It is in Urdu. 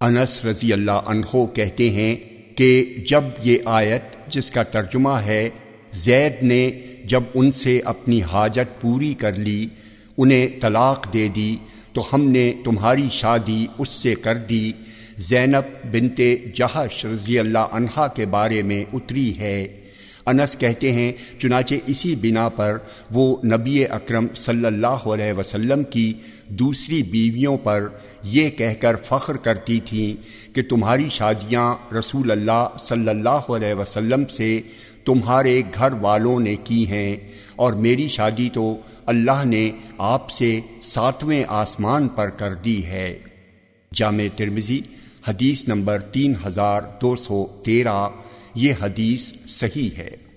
انس رضی اللہ عنہ کہتے ہیں کہ جب یہ آیت جس کا ترجمہ ہے، زید نے جب ان سے اپنی حاجت پوری کر لی، انہیں طلاق دے دی، تو ہم نے تمہاری شادی اس سے کر دی۔ زینب بنت جہش رضی اللہ عنہا کے بارے میں اتری ہے۔ انس کہتے ہیں، چنانچہ اسی بنا پر وہ نبی اکرم صلی اللہ علیہ وسلم کی دوسری بیویوں پر یہ کہہ کر فخر کرتی تھیں کہ تمہاری شادیاں رسول اللہ صلی اللہ علیہ وسلم سے تمہارے گھر والوں نے کی ہیں اور میری شادی تو اللہ نے آپ سے ساتویں آسمان پر کر دی ہے۔ جامع ترمزی حدیث نمبر تین ہزار دو سو تیرہ، یہ حدیث صحیح ہے۔